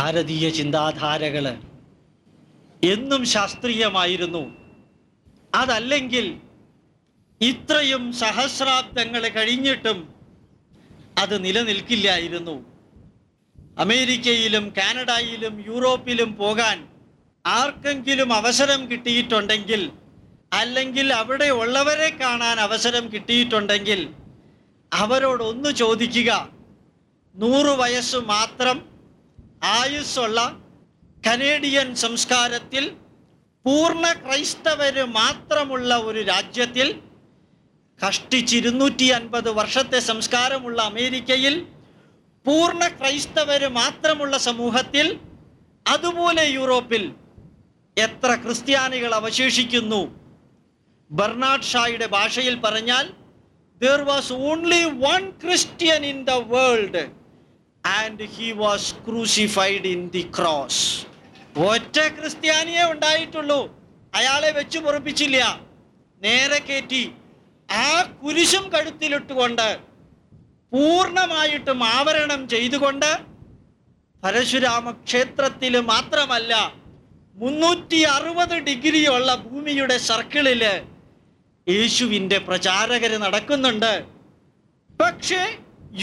ഭാരതീയ ചിന്താധാരകൾ എന്നും ശാസ്ത്രീയമായിരുന്നു. അതല്ലെങ്കിൽ ഇത്രയും സഹസ്രാബ്ദങ്ങൾ കഴിഞ്ഞിട്ടും അത് നിലനിൽക്കില്ലായിരുന്നു. അമേരിക്കയിലും കാനഡയിലും യൂറോപ്പിലും പോകാൻ ആർക്കെങ്കിലും അവസരം കിട്ടിയിട്ടുണ്ടെങ്കിൽ അല്ലെങ്കിൽ അവിടെ ഉള്ളവരെ കാണാൻ അവസരം കിട്ടിയിട്ടുണ്ടെങ്കിൽ അവരോടൊന്ന് ചോദിക്കുക നൂറ് വയസ്സ് മാത്രം ആയുസ്സുള്ള കനേഡിയൻ സംസ്കാരത്തിൽ പൂർണ ക്രൈസ്തവര് മാത്രമുള്ള ഒരു രാജ്യത്തിൽ കഷ്ടിച്ച് ഇരുന്നൂറ്റി അൻപത് വർഷത്തെ സംസ്കാരമുള്ള അമേരിക്കയിൽ പൂർണ ക്രൈസ്തവര് മാത്രമുള്ള സമൂഹത്തിൽ അതുപോലെ യൂറോപ്പിൽ എത്ര ക്രിസ്ത്യാനികൾ അവശേഷിക്കുന്നു? ബർണാഡ് ഷായുടെ ഭാഷയിൽ പറഞ്ഞാൽ there was only one Christian in the world and he was crucified in the cross ഒറ്റ ക്രിസ്ത്യാനിയെ ഉണ്ടായിട്ടുള്ളൂ. അയാളെ വെച്ചു പൊറപ്പിച്ചില്ല നേരെ കയറ്റി ആ കുരിശും കഴുത്തിലിട്ടുകൊണ്ട് പൂർണമായിട്ടും ആവരണം ചെയ്തുകൊണ്ട് പരശുരാമ ക്ഷേത്രത്തിൽ മാത്രമല്ല മുന്നൂറ്റി അറുപത് ഡിഗ്രിയുള്ള ഭൂമിയുടെ സർക്കിളിൽ യേശുവിന്റെ പ്രചാരകർ നടക്കുന്നുണ്ട്. പക്ഷേ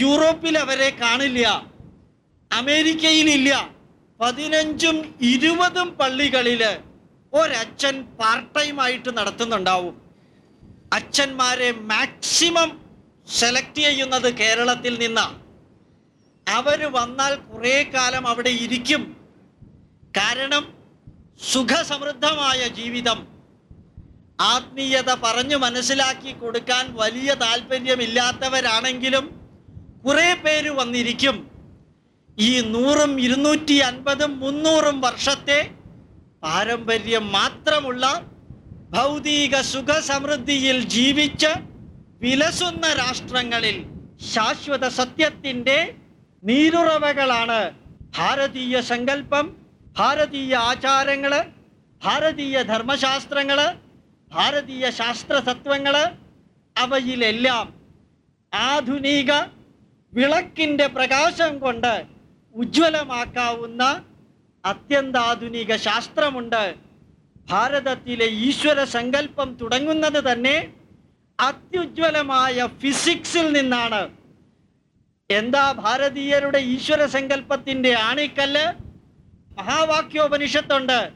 യൂറോപ്പിൽ അവരെ കാണില്ല. അമേരിക്കയിലില്ല. പതിനഞ്ചും ഇരുപതും പള്ളികളിൽ ഒരച്ഛൻ പാർട്ട് ടൈം ആയിട്ട് നടത്തുന്നുണ്ടാവും. അച്ഛന്മാരെ മാക്സിമം സെലക്ട് ചെയ്യുന്നത് കേരളത്തിൽ നിന്നാണ് അവർ വന്നാൽ കുറേ കാലം അവിടെ ഇരിക്കും. കാരണം സുഖസമൃദ്ധമായ ജീവിതം. ആത്മീയത പറഞ്ഞു മനസ്സിലാക്കി കൊടുക്കാൻ വലിയ താല്പര്യമില്ലാത്തവരാണെങ്കിലും കുറേ പേര് വന്നിരിക്കും. ഈ നൂറും ഇരുന്നൂറ്റി അൻപതും മുന്നൂറും വർഷത്തെ പാരമ്പര്യം മാത്രമുള്ള ഭൗതിക സുഖ സമൃദ്ധിയിൽ ജീവിച്ച് വിലസുന്ന രാഷ്ട്രങ്ങളിൽ ശാശ്വത സത്യത്തിന്റെ നീരുറവകളാണ് ഭാരതീയ സങ്കല്പം ഭാരതീയ ആചാരങ്ങൾ ഭാരതീയ ധർമ്മശാസ്ത്രങ്ങൾ ഭാരതീയ ശാസ്ത്ര തത്വങ്ങൾ അവയിലെല്ലാം ആധുനിക വിളക്കിന്റെ പ്രകാശം കൊണ്ട് ഉജ്ജ്വലമാക്കാവുന്ന അത്യന്താധുനിക ശാസ്ത്രമുണ്ട്. ഭാരതത്തിലെ ഈശ്വര സങ്കല്പം തുടങ്ങുന്നത് തന്നെ അത്യുജ്വലമായ ഫിസിക്സിൽ നിന്നാണ്. എന്താ ഭാരതീയരുടെ ഈശ്വര സങ്കല്പത്തിന്റെ ആണിക്കല്ല്? മഹാവാക്യോപനിഷത്തുണ്ട്.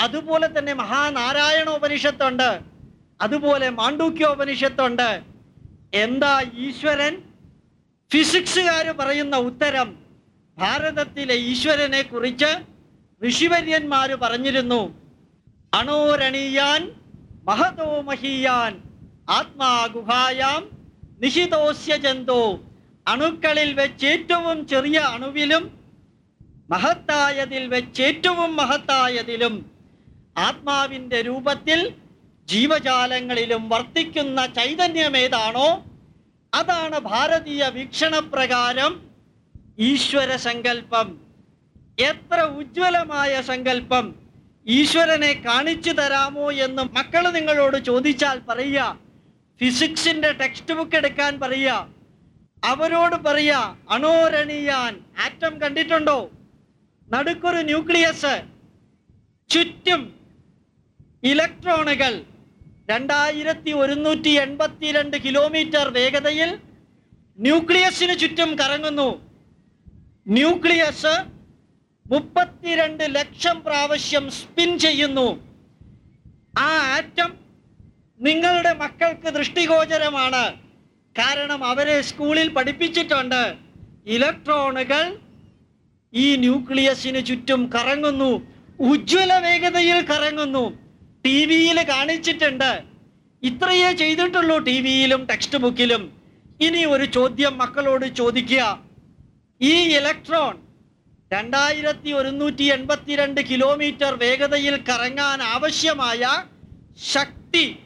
അതുപോലെ തന്നെ മഹാനാരായണോപനിഷത്തുണ്ട്. അതുപോലെ മാണ്ഡൂക്യോപനിഷത്തുണ്ട്. എന്താ ഈശ്വരൻ? ഫിസിക്സുകാർ പറയുന്ന ഉത്തരം ഭാരതത്തിലെ ഈശ്വരനെ കുറിച്ച് ഋഷിവര്യന്മാർ പറഞ്ഞിരുന്നു. അണോരണീയാൻ മഹതോ മഹീയാൻ ആത്മാഗുഹായാം നിഹിതോസ്യ ജന്തോ. അണുക്കളിൽ വെച്ചേറ്റവും ചെറിയ അണുവിലും മഹത്തായതിൽ വെച്ചേറ്റവും മഹത്തായതിലും ആത്മാവിന്റെ രൂപത്തിൽ ജീവജാലങ്ങളിലും വർത്തിക്കുന്ന ചൈതന്യമേതാണോ? അതാണ് ഭാരതീയ വീക്ഷണപ്രകാരം ഈശ്വര സങ്കല്പം. എത്ര ഉജ്ജ്വലമായ സങ്കല്പം. ഈശ്വരനെ കാണിച്ചു തരാമോ എന്ന് മക്കൾ നിങ്ങളോട് ചോദിച്ചാൽ പറയുക. ഫിസിക്സിന്റെ ടെക്സ്റ്റ് ബുക്ക് എടുക്കാൻ പറയുക. അവരോട് പറയുക അണോരണിയാൻ. ആറ്റം കണ്ടിട്ടുണ്ടോ? നടുക്കൊരു ന്യൂക്ലിയസ്. ചുറ്റും ഇലക്ട്രോണുകൾ. രണ്ടായിരത്തി ഒരുന്നൂറ്റി എൺപത്തിരണ്ട് കിലോമീറ്റർ വേഗതയിൽ ന്യൂക്ലിയസിന് ചുറ്റും കറങ്ങുന്നു. ന്യൂക്ലിയസ് മുപ്പത്തിരണ്ട് ലക്ഷം പ്രാവശ്യം സ്പിൻ ചെയ്യുന്നു. ആ ആറ്റം നിങ്ങളുടെ മക്കൾക്ക് ദൃഷ്ടിഗോചരമാണ്. കാരണം അവരെ സ്കൂളിൽ പഠിപ്പിച്ചിട്ടുണ്ട്. ഇലക്ട്രോണുകൾ ഈ ന്യൂക്ലിയസിന് ചുറ്റും കറങ്ങുന്നു. ഉജ്ജ്വല വേഗതയിൽ കറങ്ങുന്നു. ടി വിയിൽ കാണിച്ചിട്ടുണ്ട്. ഇത്രയേ ചെയ്തിട്ടുള്ളൂ ടി വിയിലും ടെക്സ്റ്റ് ബുക്കിലും. ഇനി ഒരു ചോദ്യം മക്കളോട് ചോദിക്കുക. ഈ ഇലക്ട്രോൺ രണ്ടായിരത്തി ഒരുന്നൂറ്റി എൺപത്തിരണ്ട് കിലോമീറ്റർ വേഗതയിൽ കറങ്ങാൻ ആവശ്യമായ ശക്തി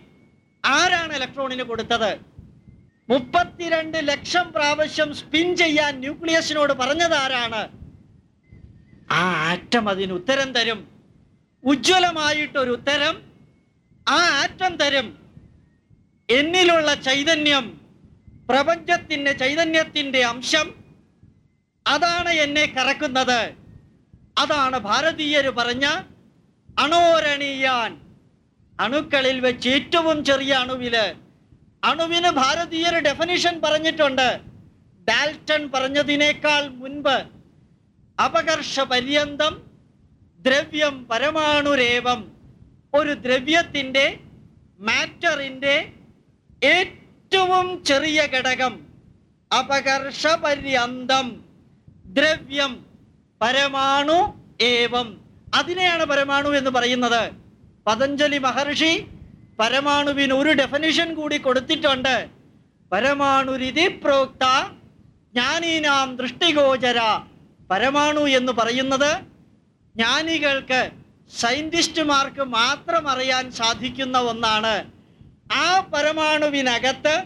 ആരാണ് ഇലക്ട്രോണിന് കൊടുത്തത്? മുപ്പത്തിരണ്ട് ലക്ഷം പ്രാവശ്യം സ്പിൻ ചെയ്യാൻ ന്യൂക്ലിയസിനോട് പറഞ്ഞത് ആരാണ്? ആ ആറ്റം അതിന് ഉത്തരം തരും. ഉജ്ജ്വലമായിട്ടൊരു ഉത്തരം ആ ആറ്റം തരും. എന്നിലുള്ള ചൈതന്യം പ്രപഞ്ചത്തിന്റെ ചൈതന്യത്തിന്റെ അംശം അതാണ് എന്നെ കറക്കുന്നത്. അതാണ് ഭാരതീയർ പറഞ്ഞ അണോരണിയാൻ. അണുക്കളിൽ വെച്ച് ഏറ്റവും ചെറിയ അണുവിൽ. അണുവിന് ഭാരതീയർ ഡെഫിനിഷൻ പറഞ്ഞിട്ടുണ്ട്. ഡാൽട്ടൺ പറഞ്ഞതിനേക്കാൾ മുൻപ്. അപകർഷ പര്യന്തം ദ്രവ്യം പരമാണുരേവം. ഒരു ദ്രവ്യത്തിന്റെ മാറ്ററിന്റെ ഏറ്റവും ചെറിയ ഘടകം. അപകർഷ പര്യന്തം. ദ്രവ്യം പരമാണു ഏവം. അതിനെയാണ് പരമാണു എന്ന് പറയുന്നത്. പതഞ്ജലി മഹർഷി പരമാണുവിന് ഒരു ഡെഫനിഷൻ കൂടി കൊടുത്തിട്ടുണ്ട്. പരമാണുരിതി പ്രോക്ത ജ്ഞാനീനാം ദൃഷ്ടിഗോചര. പരമാണു എന്ന് പറയുന്നത് ജ്ഞാനികൾക്ക് സയന്റിസ്റ്റുമാർക്ക് മാത്രം അറിയാൻ സാധിക്കുന്ന ഒന്നാണ്. ആ പരമാണുവിനകത്ത്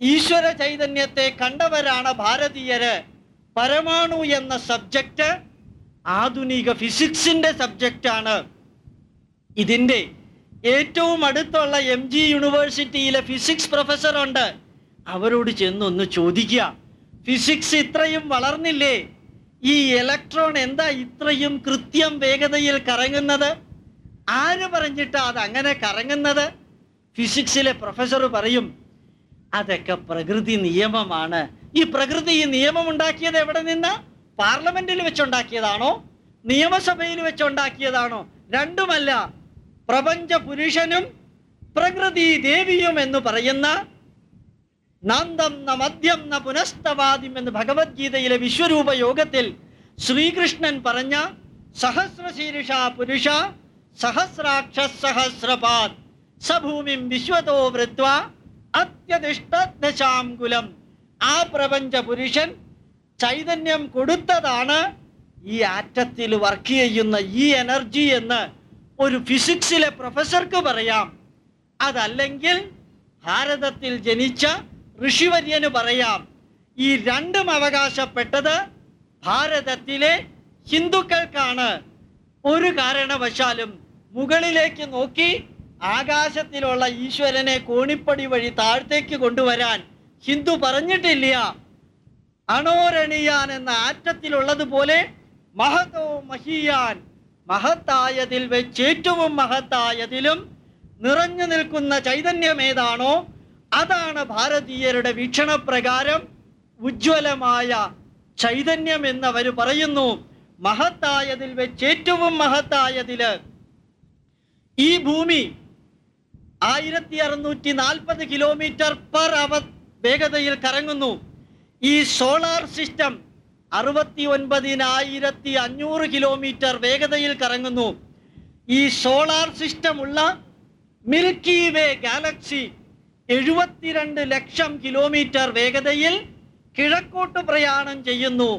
ഈശ്വര ചൈതന്യത്തെ കണ്ടവരാണ് ഭാരതീയര്. പരമാണു എന്ന സബ്ജക്റ്റ് ആധുനിക ഫിസിക്സിന്റെ സബ്ജക്റ്റാണ്. ഇതിന്റെ ഏറ്റവും അടുത്തുള്ള എം ജി യൂണിവേഴ്സിറ്റിയിലെ ഫിസിക്സ് പ്രൊഫസറുണ്ട് അവരോട് ചെന്നൊന്ന് ചോദിക്കുക ഫിസിക്സ് ഇത്രയും വളർന്നില്ലേ? ഈ ഇലക്ട്രോൺ എന്താ ഇത്രയും കൃത്യം വേഗതയിൽ കറങ്ങുന്നത്? ആര് പറഞ്ഞിട്ടാ അത് അങ്ങനെ കറങ്ങുന്നത്? ഫിസിക്സിലെ പ്രൊഫസർ പറയും അതൊക്കെ പ്രകൃതി നിയമമാണ്. ഈ പ്രകൃതി ഈ നിയമം ഉണ്ടാക്കിയത് എവിടെ നിന്ന്? പാർലമെന്റിൽ വെച്ചുണ്ടാക്കിയതാണോ? നിയമസഭയിൽ വെച്ചുണ്ടാക്കിയതാണോ? രണ്ടുമല്ല പ്രപഞ്ച പുരുഷനും പ്രകൃതി ദേവിയും എന്ന് പറയുന്ന നന്ദം ന മദ്യം ന പുനസ്തവാദിം എന്ന് ഭഗവത്ഗീതയിലെ വിശ്വരൂപ യോഗത്തിൽ ശ്രീകൃഷ്ണൻ പറഞ്ഞ സഹസ്രശീർഷ പുരുഷ സഹസ്രാക്ഷ സഹസ്രപാത് സഭൂമിം വിശ്വതോ വൃത്വ അത്യതിഷ്ഠാംകുലം ആ പ്രപഞ്ച പുരുഷൻ ചൈതന്യം കൊടുത്തതാണ് ഈ ആറ്റത്തിൽ വർക്ക് ചെയ്യുന്ന ഈ എനർജി എന്ന് ഒരു ഫിസിക്സിലെ പ്രൊഫസർക്ക് പറയാം. അതല്ലെങ്കിൽ ഭാരതത്തിൽ ജനിച്ച ഋഷിവര്യന് പറയാം. ഈ രണ്ടും അവകാശപ്പെട്ടത് ഭാരതത്തിലെ ഹിന്ദുക്കൾക്കാണ്. ഒരു കാരണവശാലും മുകളിലേക്ക് നോക്കി ആകാശത്തിലുള്ള ഈശ്വരനെ കോണിപ്പടി വഴി താഴത്തേക്ക് കൊണ്ടുവരാൻ ഹിന്ദു പറഞ്ഞിട്ടില്ല. അണോരണിയാൻ എന്ന ആറ്റത്തിലുള്ളത് പോലെ മഹതോ മഹിയാൻ മഹത്തായതിൽ വെച്ച് ഏറ്റവും മഹത്തായതിലും നിറഞ്ഞു നിൽക്കുന്ന ചൈതന്യം ഏതാണോ അതാണ് ഭാരതീയരുടെ വീക്ഷണപ്രകാരം ഉജ്ജ്വലമായ ചൈതന്യം എന്നവർ പറയുന്നു. മഹത്തായതിൽ വെച്ച് ഏറ്റവും മഹത്തായതിൽ ഈ ഭൂമി ആയിരത്തി അറുന്നൂറ്റി നാൽപ്പത് കിലോമീറ്റർ പെർ അവർ വേഗതയിൽ കറങ്ങുന്നു. ഈ സോളാർ സിസ്റ്റം അറുപത്തി ഒൻപതിനായിരത്തി അഞ്ഞൂറ് കിലോമീറ്റർ വേഗതയിൽ കറങ്ങുന്നു. ഈ സോളാർ സിസ്റ്റം ഉള്ള മിൽക്കി വേ ഗാലക്സി എഴുപത്തിരണ്ട് ലക്ഷം കിലോമീറ്റർ വേഗതയിൽ കിഴക്കോട്ട് പ്രയാണം ചെയ്യുന്നു.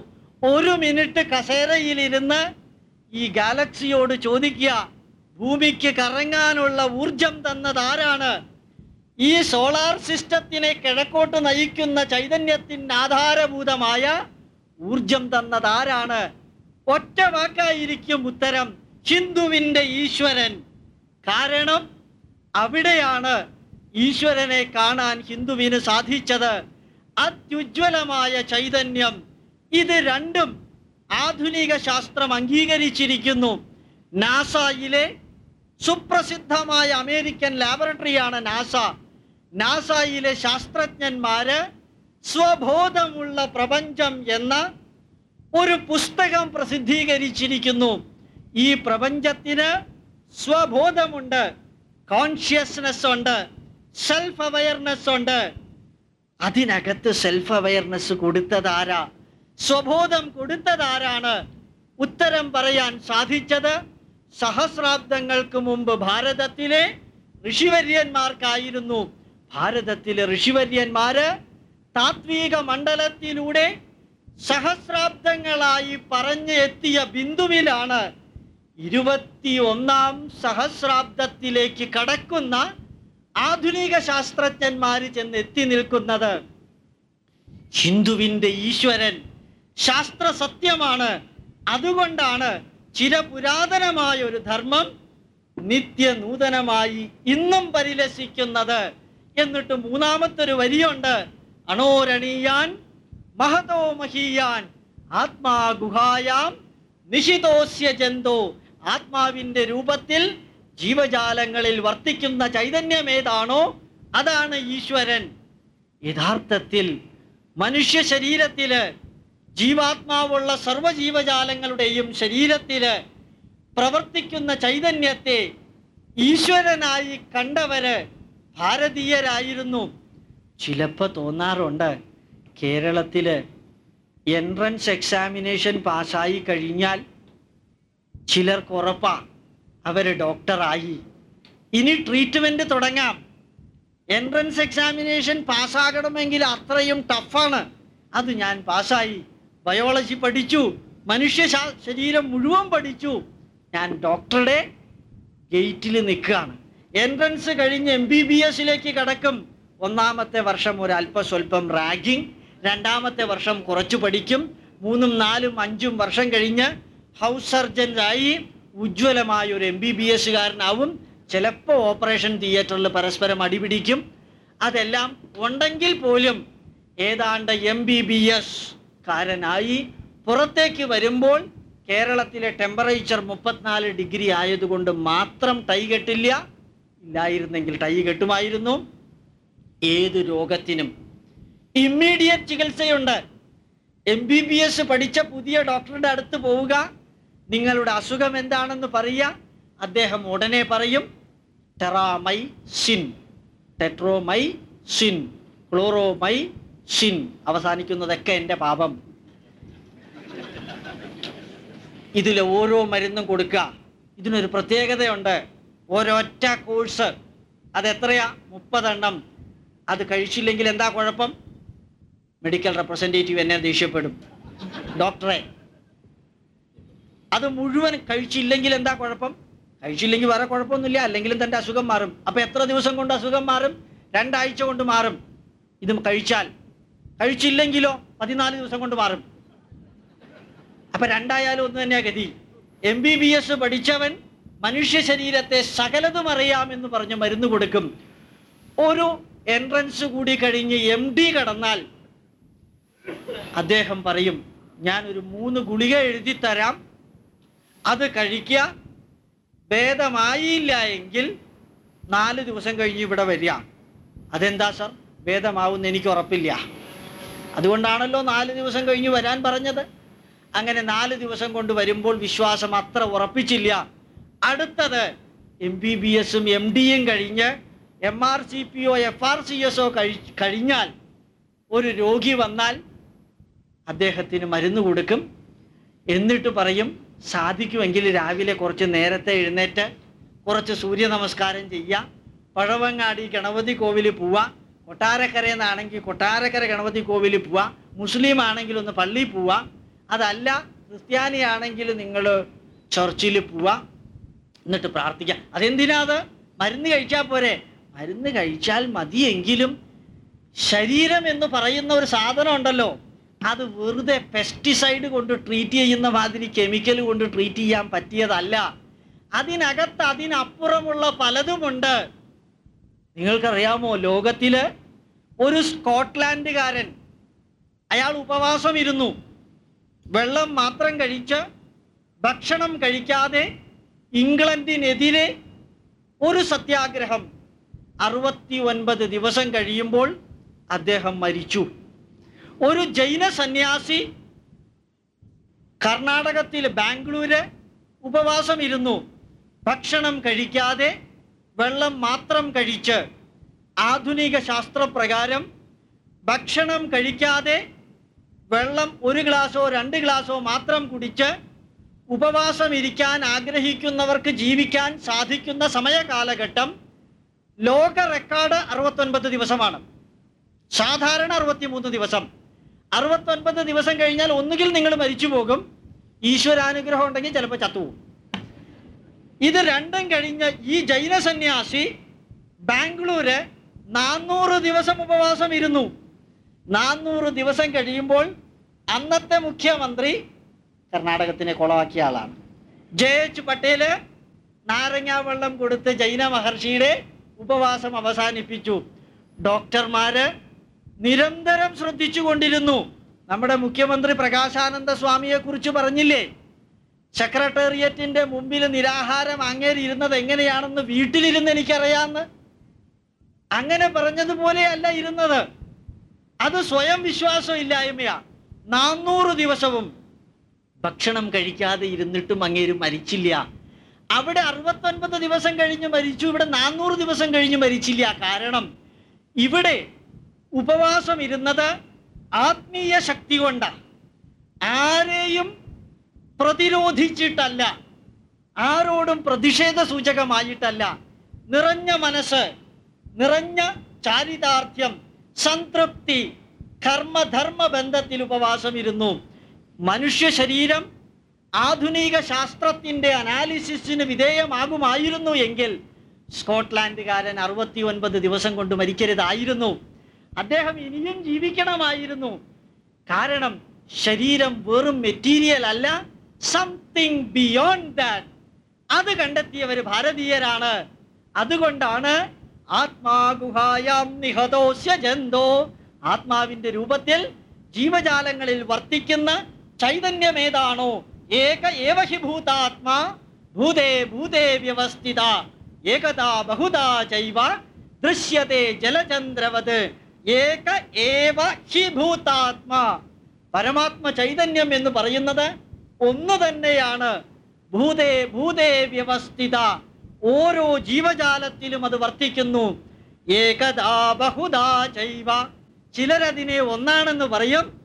ഒരു മിനിറ്റ് കസേരയിലിരുന്ന് ഈ ഗാലക്സിയോട് ചോദിക്കുക ഭൂമിക്ക് കറങ്ങാനുള്ള ഊർജം തന്നത് ആരാണ്? ഈ സോളാർ സിസ്റ്റത്തിനെ കിഴക്കോട്ട് നയിക്കുന്ന ചൈതന്യത്തിന് ആധാരഭൂതമായ ഊർജം തന്നതാരാണ്? ഒറ്റ വാക്കായിരിക്കും ഉത്തരം. ഹിന്ദുവിന്റെ ഈശ്വരൻ. കാരണം അവിടെയാണ് ഈശ്വരനെ കാണാൻ ഹിന്ദുവിന് സാധിച്ചത്. അത്യുജ്വലമായ ചൈതന്യം. ഇത് രണ്ടും ആധുനിക ശാസ്ത്രം അംഗീകരിച്ചിരിക്കുന്നു. നാസയിലെ സുപ്രസിദ്ധമായ അമേരിക്കൻ ലാബറട്ടറിയാണ് നാസ. നാസയിലെ ശാസ്ത്രജ്ഞന്മാര് സ്വബോധമുള്ള പ്രപഞ്ചം എന്ന ഒരു പുസ്തകം പ്രസിദ്ധീകരിച്ചിരിക്കുന്നു. ഈ പ്രപഞ്ചത്തിന് സ്വബോധമുണ്ട് കോൺഷ്യസ്നെസ് ഉണ്ട് സെൽഫ് അവയർനെസ് ഉണ്ട്. അതിനകത്ത് സെൽഫ് അവയർനെസ് കൊടുത്തതാരാ? സ്വബോധം കൊടുത്തതാരാണ്? ഉത്തരം പറയാൻ സാധിച്ചത് സഹസ്രാബ്ദങ്ങൾക്ക് മുമ്പ് ഭാരതത്തിലെ ഋഷിവര്യന്മാർക്കായിരുന്നു. ഭാരതത്തിലെ ഋഷിവര്യന്മാര് താത്വിക മണ്ഡലത്തിലൂടെ സഹസ്രാബ്ദങ്ങളായി പറഞ്ഞു എത്തിയ ബിന്ദുവിലാണ് ഇരുപത്തി ഒന്നാം സഹസ്രാബ്ദത്തിലേക്ക് കടക്കുന്ന ആധുനിക ശാസ്ത്രജ്ഞന്മാർ ചെന്ന് എത്തി നിൽക്കുന്നത്. ഹിന്ദുവിന്റെ ഈശ്വരൻ ശാസ്ത്ര സത്യമാണ് അതുകൊണ്ടാണ് ചിരപുരാതനമായ ഒരു ധർമ്മം നിത്യനൂതനമായി ഇന്നും പരിലസിക്കുന്നത്. എന്നിട്ട് മൂന്നാമത്തെ ഒരു വരിയുണ്ട്. അണോരണീയാൻ മഹതോ മഹീയാൻ ആത്മാഗുഹായാം നിഷിതോസ്യ ജന്തോ. ആത്മാവിന്റെ രൂപത്തിൽ ജീവജാലങ്ങളിൽ വർത്തിക്കുന്ന ചൈതന്യം ഏതാണോ അതാണ് ഈശ്വരൻ. യഥാർത്ഥത്തിൽ മനുഷ്യ ശരീരത്തിൽ ജീവാത്മാവുള്ള സർവജീവജാലങ്ങളുടെയും ശരീരത്തിൽ പ്രവർത്തിക്കുന്ന ചൈതന്യത്തെ ഈശ്വരനായി കണ്ടവര് ഭാരതീയരായിരുന്നു. ചിലപ്പോൾ തോന്നാറുണ്ട് കേരളത്തിൽ എൻട്രൻസ് എക്സാമിനേഷൻ പാസ്സായി കഴിഞ്ഞാൽ ചിലർക്ക് ഉറപ്പാ അവർ ഡോക്ടറായി ഇനി ട്രീറ്റ്മെന്റ് തുടങ്ങാം. എൻട്രൻസ് എക്സാമിനേഷൻ പാസ്സാകണമെങ്കിൽ അത്രയും ടഫാണ് അത് ഞാൻ പാസ്സായി ബയോളജി പഠിച്ചു. മനുഷ്യ ശരീരം മുഴുവൻ പഠിച്ചു. ഞാൻ ഡോക്ടറുടെ ഗേറ്റിൽ നിൽക്കുകയാണ്. എൻട്രൻസ് കഴിഞ്ഞ് എം ബി ബി എസിലേക്ക് കടക്കും. ഒന്നാമത്തെ വർഷം ഒരു അല്പസ്വല്പം റാഗിങ് രണ്ടാമത്തെ വർഷം കുറച്ച് പഠിക്കും. മൂന്നും നാലും അഞ്ചും വർഷം കഴിഞ്ഞ് ഹൗസ് സർജന്റായി ഉജ്ജ്വലമായ ഒരു എം ബി ബി എസ്സുകാരനാവും ചിലപ്പോൾ ഓപ്പറേഷൻ തിയേറ്ററിൽ പരസ്പരം അടിപിടിക്കും. അതെല്ലാം ഉണ്ടെങ്കിൽ പോലും ഏതാണ്ട് എം ബി ബി എസ് കാരനായി പുറത്തേക്ക് വരുമ്പോൾ കേരളത്തിലെ ടെമ്പറേച്ചർ മുപ്പത്തിനാല് ഡിഗ്രി ആയതുകൊണ്ട് മാത്രം ടൈ കെട്ടില്ല ഇല്ലായിരുന്നെങ്കിൽ ടൈ കെട്ടുമായിരുന്നു. ഏത് രോഗത്തിനും. ഇമ്മീഡിയറ്റ് ചികിത്സയുണ്ട്. എം ബി ബി എസ് പഠിച്ച പുതിയ ഡോക്ടറുടെ അടുത്ത് പോവുക. നിങ്ങളുടെ അസുഖം എന്താണെന്ന് പറയുക. അദ്ദേഹം ഉടനെ പറയും terramycin tetramycin chloromycin അവസാനിക്കുന്നതൊക്കെ എന്റെ പാപം. ഇതിലെ ഓരോ മരുന്നും കൊടുക്കുക. ഇതിനൊരു പ്രത്യേകതയുണ്ട്. ഒരൊറ്റ കോഴ്സ് അതെത്രയാ മുപ്പതെണ്ണം. അത് കഴിച്ചില്ലെങ്കിൽ എന്താ കുഴപ്പം? മെഡിക്കൽ റെപ്രസെന്റേറ്റീവ് എന്നെ ദേഷ്യപ്പെടും. ഡോക്ടറെ അത് മുഴുവൻ കഴിച്ചില്ലെങ്കിൽ എന്താ കുഴപ്പം? കഴിച്ചില്ലെങ്കിൽ വേറെ കുഴപ്പമൊന്നുമില്ല. അല്ലെങ്കിലും തന്റെ അസുഖം മാറും. അപ്പോൾ എത്ര ദിവസം കൊണ്ട് അസുഖം മാറും? രണ്ടാഴ്ച കൊണ്ട് മാറും. ഇത് കഴിച്ചാൽ. കഴിച്ചില്ലെങ്കിലോ പതിനാല് ദിവസം കൊണ്ട് മാറും. അപ്പം രണ്ടായാലും ഒന്ന് തന്നെയാണ് ഗതി. എം ബി ബി എസ് പഠിച്ചവൻ മനുഷ്യ ശരീരത്തെ സകലതും അറിയാമെന്ന് പറഞ്ഞ് മരുന്ന് കൊടുക്കും. ഒരു എൻട്രൻസ് കൂടി കഴിഞ്ഞ് എം ഡി കടന്നാൽ അദ്ദേഹം പറയും ഞാൻ ഒരു മൂന്ന് ഗുളിക എഴുതി തരാം. അത് കഴിക്കുക ഭേദമായില്ല എങ്കിൽ നാല് ദിവസം കഴിഞ്ഞ് ഇവിടെ വരിക. അതെന്താ സർ? ഭേദമാവുന്ന എനിക്ക് ഉറപ്പില്ല. അതുകൊണ്ടാണല്ലോ നാല് ദിവസം കഴിഞ്ഞ് വരാൻ പറഞ്ഞത്. അങ്ങനെ നാല് ദിവസം കൊണ്ട് വരുമ്പോൾ വിശ്വാസം അത്ര ഉറപ്പിച്ചില്ല. അടുത്തത് എം ബി ബി എസും എം ഡിയും കഴിഞ്ഞ് M R C P or F R C S കഴിഞ്ഞാൽ ഒരു രോഗി വന്നാൽ അദ്ദേഹത്തിന് മരുന്ന് കൊടുക്കും. എന്നിട്ട് പറയും സാധിക്കുമെങ്കിൽ രാവിലെ കുറച്ച് നേരത്തെ എഴുന്നേറ്റ് കുറച്ച് സൂര്യ നമസ്കാരം ചെയ്യുക പഴവങ്ങാടി ഗണപതി കോവിലിൽ പോവുക കൊട്ടാരക്കരയിൽ നിന്നാണെങ്കിൽ കൊട്ടാരക്കര ഗണപതി കോവിലിൽ പോവുക മുസ്ലിം ആണെങ്കിൽ ഒന്ന് പള്ളിയിൽ പോവുക അതല്ല ക്രിസ്ത്യാനിയാണെങ്കിൽ നിങ്ങൾ ചർച്ചിൽ പോവുക എന്നിട്ട് പ്രാർത്ഥിക്കാം. അതെന്തിനാ അത്? മരുന്ന് കഴിച്ചാൽ പോരെ. മരുന്ന് കഴിച്ചാൽ മതിയെങ്കിലും ശരീരം എന്ന് പറയുന്ന ഒരു സാധനം ഉണ്ടല്ലോ. അത് വെറുതെ പെസ്റ്റിസൈഡ് കൊണ്ട് ട്രീറ്റ് ചെയ്യുന്ന മാതിരി കെമിക്കൽ കൊണ്ട് ട്രീറ്റ് ചെയ്യാൻ പറ്റിയതല്ല. അതിനകത്ത് അതിനപ്പുറമുള്ള പലതുമുണ്ട്. നിങ്ങൾക്കറിയാമോ ലോകത്തിൽ ഒരു സ്കോട്ട്ലാൻഡുകാരൻ അയാൾ ഉപവാസം ഇരുന്നു വെള്ളം മാത്രം കഴിച്ച് ഭക്ഷണം കഴിക്കാതെ ഇംഗ്ലണ്ടിനെതിരെ ഒരു സത്യാഗ്രഹം അറുപത്തി ഒൻപത് ദിവസം കഴിയുമ്പോൾ അദ്ദേഹം മരിച്ചു. ഒരു ജൈന സന്യാസി കർണാടകത്തിൽ ബാംഗ്ലൂര് ഉപവാസം ഇരുന്നു ഭക്ഷണം കഴിക്കാതെ വെള്ളം മാത്രം കഴിച്ച് ആധുനിക ശാസ്ത്രപ്രകാരം ഭക്ഷണം കഴിക്കാതെ വെള്ളം ഒരു ഗ്ലാസോ രണ്ട് ഗ്ലാസോ മാത്രം കുടിച്ച് ഉപവാസം ഇരിക്കാൻ ആഗ്രഹിക്കുന്നവർക്ക് ജീവിക്കാൻ സാധിക്കുന്ന സമയകാലഘട്ടം ലോക റെക്കോർഡ് അറുപത്തൊൻപത് ദിവസമാണ്. സാധാരണ അറുപത്തിമൂന്ന് ദിവസം. അറുപത്തൊൻപത് ദിവസം കഴിഞ്ഞാൽ ഒന്നുകിൽ നിങ്ങൾ മരിച്ചു പോകും ഈശ്വരാനുഗ്രഹം ഉണ്ടെങ്കിൽ ചിലപ്പോൾ ചത്തുപോകും. ഇത് രണ്ടും കഴിഞ്ഞ് ഈ ജൈന സന്യാസി ബാംഗ്ലൂര് നാന്നൂറ് ദിവസം ഉപവാസം ഇരുന്നു നാന്നൂറ് ദിവസം കഴിയുമ്പോൾ അന്നത്തെ മുഖ്യമന്ത്രി കർണാടകത്തിനെ കൊളവാക്കിയ ആളാണ്. ജെ എച്ച് പട്ടേൽ നാരങ്ങാവെള്ളം കൊടുത്ത് ജൈന മഹർഷിയുടെ ഉപവാസം അവസാനിപ്പിച്ചു. ഡോക്ടർമാര് നിരന്തരം ശ്രദ്ധിച്ചു കൊണ്ടിരുന്നു. നമ്മുടെ മുഖ്യമന്ത്രി പ്രകാശാനന്ദ സ്വാമിയെ കുറിച്ച് പറഞ്ഞില്ലേ? സെക്രട്ടേറിയറ്റിന്റെ മുമ്പിൽ നിരാഹാരം അങ്ങേരി ഇരുന്നത് എങ്ങനെയാണെന്ന് വീട്ടിലിരുന്ന് എനിക്കറിയാന്ന്. അങ്ങനെ പറഞ്ഞതുപോലെയല്ല ഇരുന്നത്. അത് സ്വയം വിശ്വാസം ഇല്ലായ്മയാ നാന്നൂറ് ദിവസവും ഭക്ഷണം കഴിക്കാതെ ഇരുന്നിട്ടും അങ്ങേര് മരിച്ചില്ല. അവിടെ അറുപത്തൊൻപത് ദിവസം കഴിഞ്ഞ് മരിച്ചു ഇവിടെ നാനൂറ് ദിവസം കഴിഞ്ഞ് മരിച്ചില്ല. കാരണം ഇവിടെ ഉപവാസം ഇരുന്നത് ആത്മീയ ശക്തി കൊണ്ടാണ് ആരെയും പ്രതിരോധിച്ചിട്ടല്ല. ആരോടും പ്രതിഷേധ സൂചകമായിട്ടല്ല. നിറഞ്ഞ മനസ്സ് നിറഞ്ഞ ചാരിതാർത്ഥ്യം സംതൃപ്തി കർമ്മധർമ്മ ബന്ധത്തിൽ ഉപവാസം ഇരുന്നു മനുഷ്യ ശരീരം ആധുനിക ശാസ്ത്രത്തിന്റെ അനാലിസിസിന് വിധേയമാകുമായിരുന്നു എങ്കിൽ സ്കോട്ട്ലാൻഡുകാരൻ അറുപത്തി ഒൻപത് ദിവസം കൊണ്ട് മരിക്കരുതായിരുന്നു. അദ്ദേഹം ഇനിയും ജീവിക്കണമായിരുന്നു. കാരണം ശരീരം വെറും മെറ്റീരിയൽ അല്ല സംതിങ് ബിയോണ്ട് ദാറ്റ് അത് കണ്ടെത്തിയവർ ഭാരതീയരാണ്. അതുകൊണ്ടാണ് ആത്മാഗുഹായാം നിഹതോസ്യ ജന്തോ ആത്മാവിന്റെ രൂപത്തിൽ ജീവജാലങ്ങളിൽ വർത്തിക്കുന്ന ചൈതന്യമേതാണോ? ഏക ഏവ ഭൂതാത്മാ ഭൂതേ ഭൂതേ വ്യവസ്ഥിത. ഏകതാ ബഹുതാ ചൈവ ദൃശ്യത്തെ ജലചന്ദ്രവത്. ഏക ഏവ ഹി ഭൂതാത്മാ. പരമാത്മ ചൈതന്യം എന്ന് പറയുന്നത് ഒന്ന് തന്നെയാണ്. ഭൂതേ ഭൂതേ വ്യവസ്ഥിത. ഓരോ ജീവജാലത്തിലും അത് വർത്തിക്കുന്നു. ഏകദാ ബഹുദാ ചൈവ. ചിലരതിനെ ഒന്നാണെന്ന് പറയും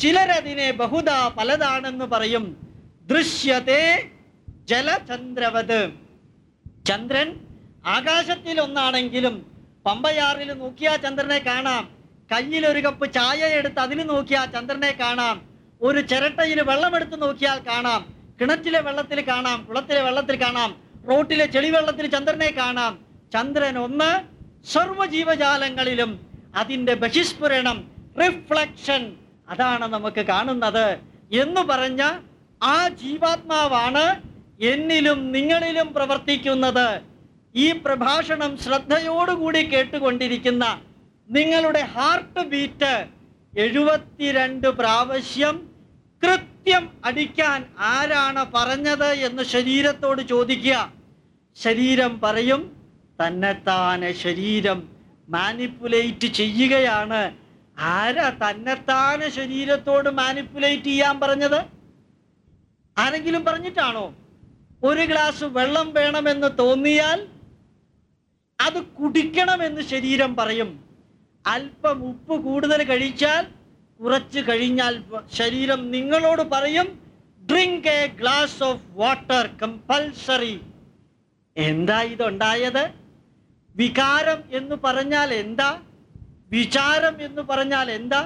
ചിലരതിനെ ബഹുദാ പലതാണെന്ന് പറയും. ദൃശ്യത്തെ ജലചന്ദ്രവത്. ചന്ദ്രൻ ആകാശത്തിൽ ഒന്നാണെങ്കിലും പമ്പയാറിൽ നോക്കിയാ ചന്ദ്രനെ കാണാം. കയ്യിൽ ഒരു കപ്പ് ചായ എടുത്ത് അതിന് നോക്കിയാൽ ചന്ദ്രനെ കാണാം. ഒരു ചിരട്ടയിൽ വെള്ളമെടുത്ത് നോക്കിയാൽ കാണാം. കിണറ്റിലെ വെള്ളത്തിൽ കാണാം കുളത്തിലെ വെള്ളത്തിൽ കാണാം റോട്ടിലെ ചെളിവെള്ളത്തിൽ ചന്ദ്രനെ കാണാം. ചന്ദ്രൻ ഒന്ന് സർവജീവജാലങ്ങളിലും അതിന്റെ ബഹിസ്ഫുരണം റിഫ്ലക്ഷൻ അതാണ് നമുക്ക് കാണുന്നത് എന്ന് പറഞ്ഞ ആ ജീവാത്മാവാണ് എന്നിലും നിങ്ങളിലും പ്രവർത്തിക്കുന്നത്. ഈ പ്രഭാഷണം ശ്രദ്ധയോടുകൂടി കേട്ടുകൊണ്ടിരിക്കുന്ന നിങ്ങളുടെ ഹാർട്ട് ബീറ്റ് എഴുപത്തിരണ്ട് പ്രാവശ്യം കൃത്യം അടിക്കാൻ ആരാണ് പറഞ്ഞത് എന്ന് ശരീരത്തോട് ചോദിക്കുക. ശരീരം പറയും തന്നെത്താനെ ശരീരം മാനിപ്പുലേറ്റ് ചെയ്യുകയാണ്. ആരാ തന്നെത്താനെ ശരീരത്തോട് മാനിപ്പുലേറ്റ് ചെയ്യാൻ പറഞ്ഞത്? ആരെങ്കിലും പറഞ്ഞിട്ടാണോ? ഒരു ഗ്ലാസ് വെള്ളം വേണമെന്ന് തോന്നിയാൽ അത് കുടിക്കണമെന്ന് ശരീരം പറയും. അല്പം ഉപ്പ് കൂടുതൽ കഴിച്ചാൽ കുറച്ച് കഴിഞ്ഞാൽ ശരീരം നിങ്ങളോട് പറയും drink a glass of water compulsory എന്താ ഇതുണ്ടായത്? വികാരം എന്ന് പറഞ്ഞാൽ എന്താ? വിചാരം എന്ന് പറഞ്ഞാൽ എന്താ?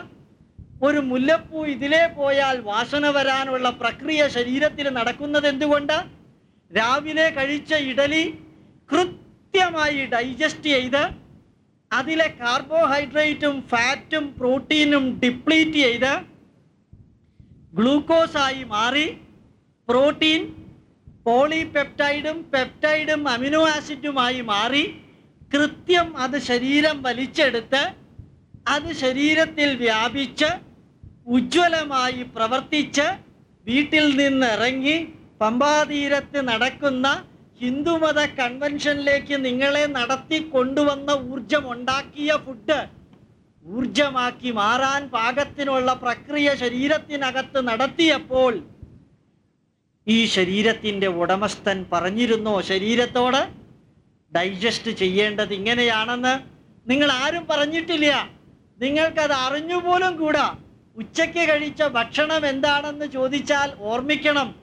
ഒരു മുല്ലപ്പൂ ഇതിലേ പോയാൽ വാസന വരാനുള്ള പ്രക്രിയ ശരീരത്തിൽ നടക്കുന്നത് എന്തുകൊണ്ട്? രാവിലെ കഴിച്ച ഇഡലി കൃത്യമായി ഡൈജസ്റ്റ് ചെയ്ത് അതിലെ കാർബോഹൈഡ്രേറ്റും ഫാറ്റും പ്രോട്ടീനും ഡിപ്ലീറ്റ് ചെയ്ത് ഗ്ലൂക്കോസായി മാറി പ്രോട്ടീൻ പോളിപെപ്റ്റൈഡും പെപ്റ്റൈഡും അമിനോ ആസിഡുമായി മാറി കൃത്യം അത് ശരീരം വലിച്ചെടുത്ത് അത് ശരീരത്തിൽ വ്യാപിച്ച് ഉജ്ജ്വലമായി പ്രവർത്തിച്ച് വീട്ടിൽ നിന്ന് ഇറങ്ങി പമ്പാതീരത്ത് നടക്കുന്ന ഹിന്ദുമത കൺവെൻഷനിലേക്ക് നിങ്ങളെ നടത്തി കൊണ്ടുവന്ന ഊർജം ഉണ്ടാക്കിയ ഫുഡ് ഊർജമാക്കി മാറാൻ പാകത്തിനുള്ള പ്രക്രിയ ശരീരത്തിനകത്ത് നടത്തിയപ്പോൾ ഈ ശരീരത്തിന്റെ ഉടമസ്ഥൻ പറഞ്ഞിരുന്നോ ശരീരത്തോട് ഡൈജസ്റ്റ് ചെയ്യേണ്ടത് ഇങ്ങനെയാണെന്ന്. നിങ്ങൾ ആരും പറഞ്ഞിട്ടില്ല. നിങ്ങൾക്കത് അറിഞ്ഞുപോലും കൂടാ. ഉച്ചയ്ക്ക് കഴിച്ച ഭക്ഷണം എന്താണെന്ന് ചോദിച്ചാൽ ഓർമ്മിക്കണം.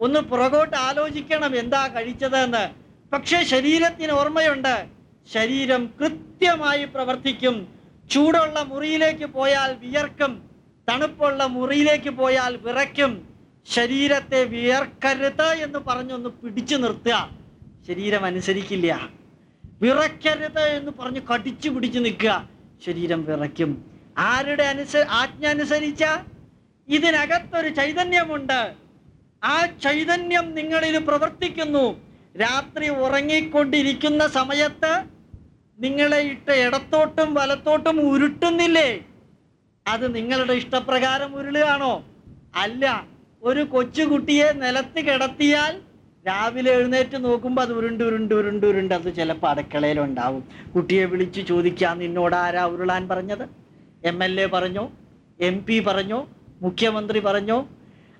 ഒന്ന് പുറകോട്ട് ആലോചിക്കണം എന്താ കഴിച്ചതെന്ന്. പക്ഷേ ശരീരത്തിന് ഓർമ്മയുണ്ട്. ശരീരം കൃത്യമായി പ്രവർത്തിക്കും. ചൂടുള്ള മുറിയിലേക്ക് പോയാൽ വിയർക്കും. തണുപ്പുള്ള മുറിയിലേക്ക് പോയാൽ വിറയ്ക്കും. ശരീരത്തെ വിയർക്കരുത് എന്ന് പറഞ്ഞൊന്ന് പിടിച്ചു നിർത്തുക. ശരീരം അനുസരിക്കില്ല. വിറയ്ക്കരുത് എന്ന് പറഞ്ഞ് കടിച്ചു പിടിച്ചു നിൽക്കുക. ശരീരം വിറയ്ക്കും. ആരുടെ അനുസ ആജ്ഞ അനുസരിച്ച ഇതിനകത്തൊരു ചൈതന്യമുണ്ട്. ആ ചൈതന്യം നിങ്ങളിൽ പ്രവർത്തിക്കുന്നു. രാത്രി ഉറങ്ങിക്കൊണ്ടിരിക്കുന്ന സമയത്ത് നിങ്ങളെ ഇട്ട് ഇടത്തോട്ടും വലത്തോട്ടും ഉരുട്ടുന്നില്ലേ? അത് നിങ്ങളുടെ ഇഷ്ടപ്രകാരം ഉരുളുകയാണോ? അല്ല ഒരു കൊച്ചുകുട്ടിയെ നിലത്ത് കിടത്തിയാൽ രാവിലെ എഴുന്നേറ്റ് നോക്കുമ്പോൾ അത് ഉരുണ്ട് ഉരുണ്ട് ഉരുണ്ട് ഉരുണ്ട്. അത് ചിലപ്പോൾ അടുക്കളയിലുണ്ടാവും. കുട്ടിയെ വിളിച്ച് ചോദിക്കാൻ നിന്നോട് ആരാ ഉരുളാൻ പറഞ്ഞത്? എം എൽ എ പറഞ്ഞോ? എം പി പറഞ്ഞോ? മുഖ്യമന്ത്രി പറഞ്ഞോ?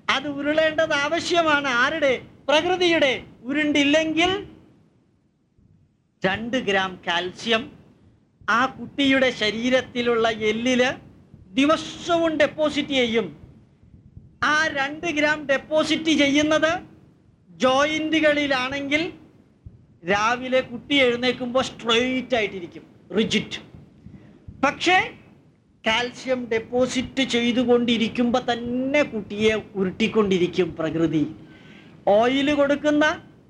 അത് ഉരുളേണ്ടത് ആവശ്യമാണ്. ആരുടെ? പ്രകൃതിയുടെ. ഉരുണ്ടില്ലെങ്കിൽ രണ്ട് ഗ്രാം കാൽസ്യം. ആ കുട്ടിയുടെ ശരീരത്തിലുള്ള എല്ലിൽ ദിവസവും ഡെപ്പോസിറ്റ് ചെയ്യും. ആ രണ്ട് ഗ്രാം ഡെപ്പോസിറ്റ് ചെയ്യുന്നത് ജോയിന്റുകളിലാണെങ്കിൽ രാവിലെ കുട്ടി എഴുന്നേൽക്കുമ്പോൾ സ്ട്രെയിറ്റ് ആയിട്ടിരിക്കും റിജിറ്റ് പക്ഷേ കാൽസ്യം ഡെപ്പോസിറ്റ് ചെയ്തുകൊണ്ടിരിക്കുമ്പോൾ തന്നെ കുട്ടിയെ ഉരുട്ടിക്കൊണ്ടിരിക്കും പ്രകൃതി. ഓയിൽ കൊടുക്കുന്ന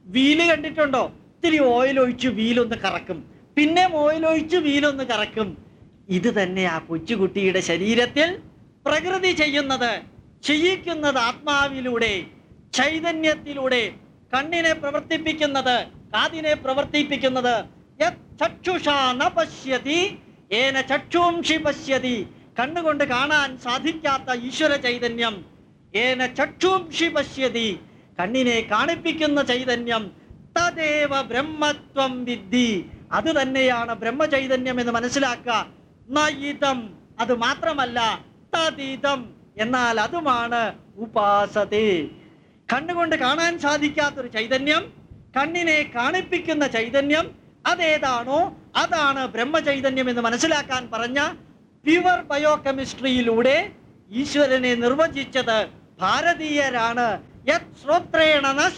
വീൽ കണ്ടിട്ടുണ്ടോ? ഇത്തിരി ഓയിൽ ഒഴിച്ച് വീലൊന്ന് കറക്കും. പിന്നെ ഓയിൽ ഒഴിച്ച് വീലൊന്ന് കറക്കും. ഇത് തന്നെ ആ കൊച്ചുകുട്ടിയുടെ ശരീരത്തിൽ പ്രകൃതി ചെയ്യുന്നത് ചെയ്യിക്കുന്നത് ആത്മാവിലൂടെ. ചൈതന്യത്തിലൂടെ കണ്ണിനെ പ്രവർത്തിപ്പിക്കുന്നത് കാതിനെ പ്രവർത്തിപ്പിക്കുന്നത്. ഏന പശ്യതി. കണ്ണുകൊണ്ട് കാണാൻ സാധിക്കാത്ത ഈശ്വര ചൈതന്യം. ഏന ചക്ഷുംഷി പശ്യതി കണ്ണിനെ കാണിപ്പിക്കുന്ന ചൈതന്യം. തദേവ ബ്രഹ്മത്വം വിദ്ധി. അത് തന്നെയാണ് ബ്രഹ്മചൈതന്യം എന്ന് മനസ്സിലാക്കുക. നയിതം അത് മാത്രമല്ല തതീതം എന്നാൽ അതുമാണ് ഉപാസതേ. കണ്ണുകൊണ്ട് കാണാൻ സാധിക്കാത്തൊരു ചൈതന്യം കണ്ണിനെ കാണിപ്പിക്കുന്ന ചൈതന്യം അതേതാണോ അതാണ് ബ്രഹ്മചൈതന്യം എന്ന് മനസ്സിലാക്കാൻ പറഞ്ഞ പ്യുവർ ബയോ ബയോകെമിസ്ട്രിയിലൂടെ ഈശ്വരനെ നിർവചിച്ചത് ഭാരതീയരാണ്. യത് ശ്രോത്രേണ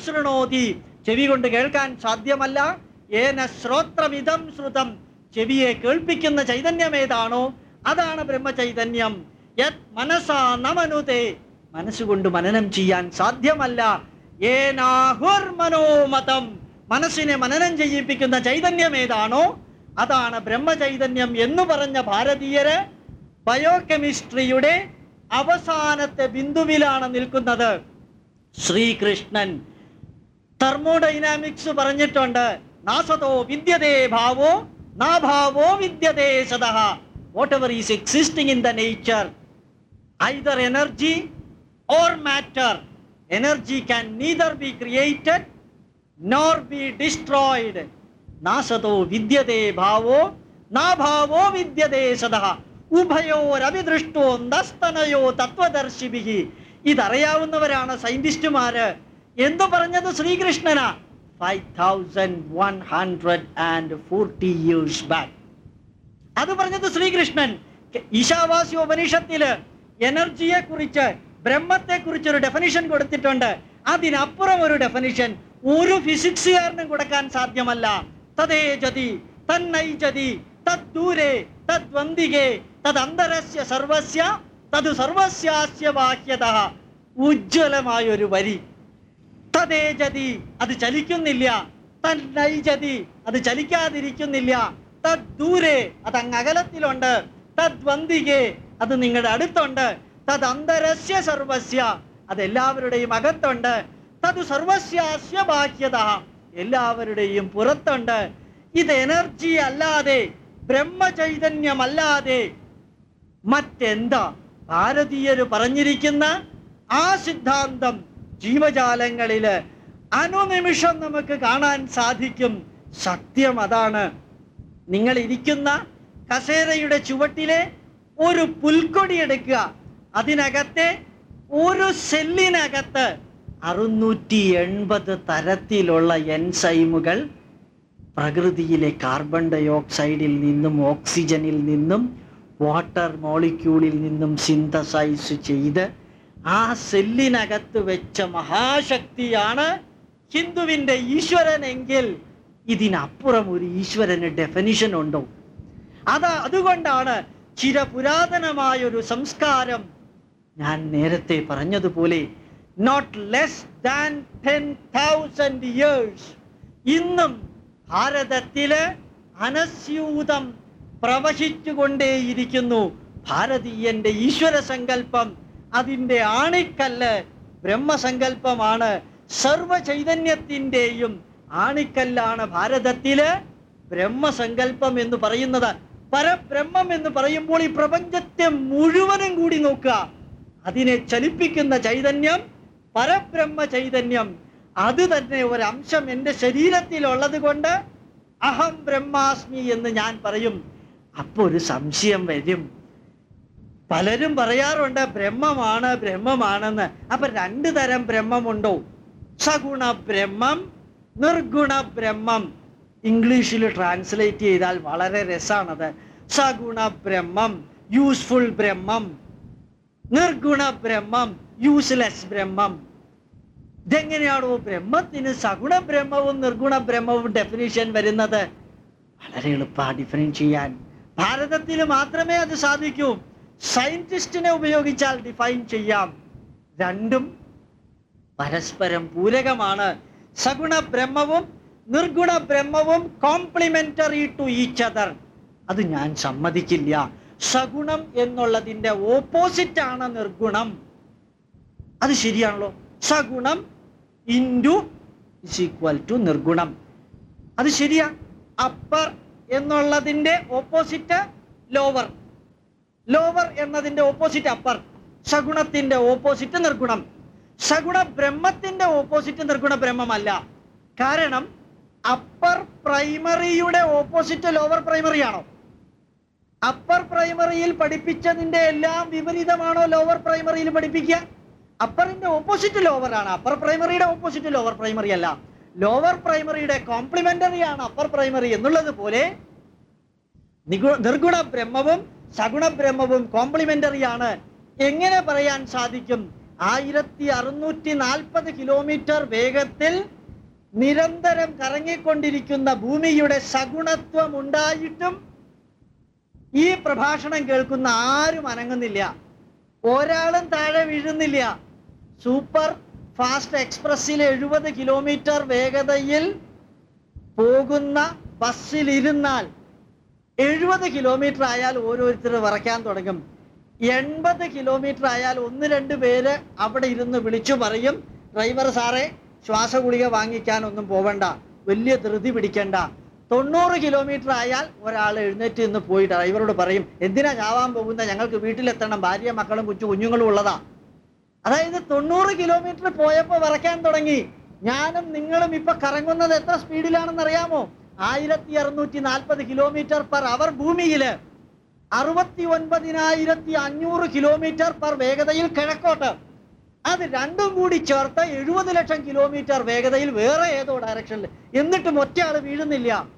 ചെവി കൊണ്ട് കേൾക്കാൻ സാധ്യമല്ല. ഏന ശ്രോത്രമിതം ശ്രുതം. ചെവിയെ കേൾപ്പിക്കുന്ന ചൈതന്യം ഏതാണോ? അതാണ് ബ്രഹ്മചൈതന്യം. യത് മനസാ നമനുതേ. മനസ്സുകൊണ്ട് മനനം ചെയ്യാൻ സാധ്യമല്ല. ഏനാഹുർമനോമതം മനസ്സിനെ മനനം ചെയ്യിപ്പിക്കുന്ന ചൈതന്യം ഏതാണോ? അതാണ് ബ്രഹ്മചൈതന്യം എന്ന് പറഞ്ഞ ഭാരതീയര് ബയോകെമിസ്ട്രിയുടെ അവസാനത്തെ ബിന്ദുവിലാണ് നിൽക്കുന്നത്. ശ്രീകൃഷ്ണൻ തെർമോഡൈനാമിക്സ് പറഞ്ഞിട്ടുണ്ട്. നാസതോ വിദ്യതേ ഭാവോ നാഭാവോ വിദ്യതേ സദഹ. Whatever is existing in the nature either energy or matter. Energy can neither be created nor be destroyed. നാശതോ വിദ്യതേ ഭാവോ നാഭാവോ വിദ്യതേ സദഹ ഉഭയോരവിദൃഷ്ടോ നസ്തനയോ തത്വദർശിഭി ഇതറിയാവുന്നവരാണ് സയന്റിസ്റ്റുമാര്. എന്തു പറഞ്ഞത് ശ്രീകൃഷ്ണനാ? Five thousand one hundred and forty years back അത് പറഞ്ഞത് ശ്രീകൃഷ്ണൻ. ഈശാവാസി ഉപനിഷത്തിൽ എനർജിയെ കുറിച്ച് ബ്രഹ്മത്തെ കുറിച്ച് ഒരു ഡെഫിനിഷൻ കൊടുത്തിട്ടുണ്ട്. അതിനപ്പുറം ഒരു ഡെഫിനിഷൻ ഒരു ഫിസിക്സുകാരനും കൊടുക്കാൻ സാധ്യമല്ല. തദേജതി തന്നൈജതി തദ്ദൂരെ തദ്വന്തികെ തദന്തരസ്യ സർവസ്യ തത് സർവസ്യാസ്യ ബാഹ്യത. ഉജ്ജ്വലമായ ഒരു വരി തദേജതി അത് ചലിക്കുന്നില്ല. തന്നൈജതി അത് ചലിക്കാതിരിക്കുന്നില്ല. തദ്ദൂരെ അത് അങ്ങകലത്തിലുണ്ട് തദ്വന്തികെ അത് നിങ്ങളുടെ അടുത്തുണ്ട്. തത് അന്തരസ്യ സർവസ്യ. അതെല്ലാവരുടെയും അകത്തുണ്ട്. തത് സർവസ്യാസ്യ ബാഹ്യത എല്ലാവരുടെയും പുറത്തുണ്ട്. ഇത് എനർജി അല്ലാതെ ബ്രഹ്മചൈതന്യമല്ലാതെ. മറ്റെന്താ? ഭാരതീയര് പറഞ്ഞിരിക്കുന്ന ആ സിദ്ധാന്തം ജീവജാലങ്ങളിൽ അനുനിമിഷം നമുക്ക് കാണാൻ സാധിക്കും. സത്യം അതാണ്. നിങ്ങൾ ഇരിക്കുന്ന കസേരയുടെ ചുവട്ടിലെ ഒരു പുൽക്കൊടി എടുക്കുക. അതിനകത്തെ ഒരു സെല്ലിനകത്ത് അറുന്നൂറ്റി എൺപത് തരത്തിലുള്ള എൻസൈമുകൾ പ്രകൃതിയിലെ കാർബൺ ഡൈ ഓക്സൈഡിൽ നിന്നും ഓക്സിജനിൽ നിന്നും വാട്ടർ മോളിക്യൂളിൽ നിന്നും സിന്തസൈസ് ചെയ്ത് ആ സെല്ലിനകത്ത് വെച്ച മഹാശക്തിയാണ് ഹിന്ദുവിന്റെ ഈശ്വരനെങ്കിൽ ഇതിനപ്പുറം ഒരു ഈശ്വരന് ഡെഫിനിഷൻ ഉണ്ടോ? അത് അതുകൊണ്ടാണ് ചിരപുരാതനമായൊരു സംസ്കാരം ഞാൻ നേരത്തെ പറഞ്ഞതുപോലെ not less than ten thousand years ഇന്നും ഭാരതത്തിൽ അനസ്യൂതം പ്രവഹിച്ചുകൊണ്ടേയിരിക്കുന്നു. ഭാരതീയന്റെ ഈശ്വര സങ്കല്പം അതിന്റെ ആണിക്കല്ല് ബ്രഹ്മസങ്കല്പമാണ്. സർവ ചൈതന്യത്തിന്റെയും ആണിക്കല്ലാണ് ഭാരതത്തിൽ ബ്രഹ്മസങ്കല്പം എന്ന് പറയുന്നത്. പരബ്രഹ്മം എന്ന് പറയുമ്പോൾ ഈ പ്രപഞ്ചത്തെ മുഴുവനും കൂടി നോക്കുക. അതിനെ ചലിപ്പിക്കുന്ന ചൈതന്യം പരബ്രഹ്മ ചൈതന്യം. അത് തന്നെ ഒരംശം എന്റെ ശരീരത്തിലുള്ളത് കൊണ്ട് അഹം ബ്രഹ്മാസ്മി എന്ന് ഞാൻ പറയും. അപ്പോൾ ഒരു സംശയം വരും. പലരും പറയാറുണ്ട് ബ്രഹ്മമാണ് ബ്രഹ്മമാണെന്ന്. അപ്പൊ രണ്ട് തരം ബ്രഹ്മമുണ്ടോ? സഗുണ ബ്രഹ്മം നിർഗുണ ബ്രഹ്മം. ഇംഗ്ലീഷിൽ ട്രാൻസ്ലേറ്റ് ചെയ്താൽ വളരെ രസമാണത് സഗുണ ബ്രഹ്മം യൂസ്ഫുൾ ബ്രഹ്മം. നിർഗുണ ബ്രഹ്മം യൂസ്ലെസ് ബ്രഹ്മം. ഇതെങ്ങനെയാണോ ബ്രഹ്മത്തിന് സഗുണ ബ്രഹ്മവും നിർഗുണ ബ്രഹ്മവും ഡെഫിനിഷൻ വരുന്നത്? വളരെ എളുപ്പമാണ് ഡിഫൈൻ ചെയ്യാൻ. ഭാരതത്തിൽ മാത്രമേ അത് സാധിക്കൂ. സയന്റിസ്റ്റിനെ ഉപയോഗിച്ചാൽ ഡിഫൈൻ ചെയ്യാം. രണ്ടും പരസ്പരം പൂരകമാണ്. സഗുണ ബ്രഹ്മവും നിർഗുണ ബ്രഹ്മവും കോംപ്ലിമെന്ററി ടു ഈച്ച് അതർ അത് ഞാൻ സമ്മതിക്കില്ല സഗുണം എന്നുള്ളതിന്റെ ഓപ്പോസിറ്റ് ആണ് നിർഗുണം. അത് ശരിയാണല്ലോ. സഗുണം ഇന്റു ഇസ് ഈക്വൽ ടു നിർഗുണം. അത് ശരിയാ. അപ്പർ എന്നുള്ളതിന്റെ ഓപ്പോസിറ്റ് ലോവർ ലോവർ എന്നതിന്റെ ഓപ്പോസിറ്റ് അപ്പർ സഗുണത്തിന്റെ ഓപ്പോസിറ്റ് നിർഗുണം. സഗുണ ബ്രഹ്മത്തിന്റെ ഓപ്പോസിറ്റ് നിർഗുണ ബ്രഹ്മമല്ല. കാരണം അപ്പർ പ്രൈമറിയുടെ ഓപ്പോസിറ്റ് ലോവർ പ്രൈമറി അപ്പർ പ്രൈമറിയിൽ പഠിപ്പിച്ചതിന്റെ എല്ലാം വിപരീതമാണോ ലോവർ പ്രൈമറിയിൽ പഠിപ്പിക്കുക? അപ്പറിന്റെ ഓപ്പോസിറ്റ് ലോവർ ആണ്. അപ്പർ പ്രൈമറിയുടെ ഓപ്പോസിറ്റ് ലോവർ പ്രൈമറി അല്ല. ലോവർ പ്രൈമറിയുടെ കോംപ്ലിമെന്ററി ആണ് അപ്പർ പ്രൈമറി എന്നുള്ളത് പോലെ നിർഗുണ ബ്രഹ്മവും സഗുണ ബ്രഹ്മവും കോംപ്ലിമെന്ററി ആണ്. എങ്ങനെ പറയാൻ സാധിക്കും? ആയിരത്തി അറുന്നൂറ്റി നാൽപ്പത് കിലോമീറ്റർ വേഗത്തിൽ നിരന്തരം കറങ്ങിക്കൊണ്ടിരിക്കുന്ന ഭൂമിയുടെ സഗുണത്വം ഉണ്ടായിട്ടും ഈ പ്രഭാഷണം കേൾക്കുന്ന ആരും അനങ്ങുന്നില്ല. ഒരാളും താഴെ വീഴുന്നില്ല. സൂപ്പർ ഫാസ്റ്റ് എക്സ്പ്രസ്സിൽ എഴുപത് കിലോമീറ്റർ വേഗതയിൽ പോകുന്ന ബസ്സിലിരുന്നാൽ എഴുപത് കിലോമീറ്റർ ആയാൽ ഓരോരുത്തർ വിറയ്ക്കാൻ തുടങ്ങും. എൺപത് കിലോമീറ്റർ ആയാൽ ഒന്ന് രണ്ട് പേര് അവിടെ ഇരുന്ന് വിളിച്ചു പറയും. ഡ്രൈവർ സാറേ ശ്വാസ ശ്വാസഗുളിക വാങ്ങിക്കാനൊന്നും പോവണ്ട. വലിയ ധൃതി പിടിക്കണ്ട. തൊണ്ണൂറ് കിലോമീറ്റർ ആയാൽ ഒരാൾ എഴുന്നേറ്റ് നിന്ന് പോയി ഡ്രൈവറോട് പറയും എന്തിനാ ചാവാൻ പോകുന്ന? ഞങ്ങൾക്ക് വീട്ടിലെത്തണം. ഭാര്യ മക്കളും കൊച്ചു കുഞ്ഞുങ്ങളും ഉള്ളതാ. അതായത് തൊണ്ണൂറ് കിലോമീറ്റർ പോയപ്പോൾ വിറയ്ക്കാൻ തുടങ്ങി. ഞാനും നിങ്ങളും ഇപ്പൊ കറങ്ങുന്നത് എത്ര സ്പീഡിലാണെന്ന് അറിയാമോ? ആയിരത്തി അറുന്നൂറ്റി നാൽപ്പത് കിലോമീറ്റർ പെർ അവർ ഭൂമിയിൽ. അറുപത്തി ഒൻപതിനായിരത്തി അഞ്ഞൂറ് കിലോമീറ്റർ പെർ വേഗതയിൽ കിഴക്കോട്ട്. അത് രണ്ടും കൂടി ചേർത്ത് എഴുപത് ലക്ഷം കിലോമീറ്റർ വേഗതയിൽ വേറെ ഏതോ ഡയറക്ഷനിൽ എന്നിട്ടും ഒറ്റയാൾ വീഴുന്നില്ല.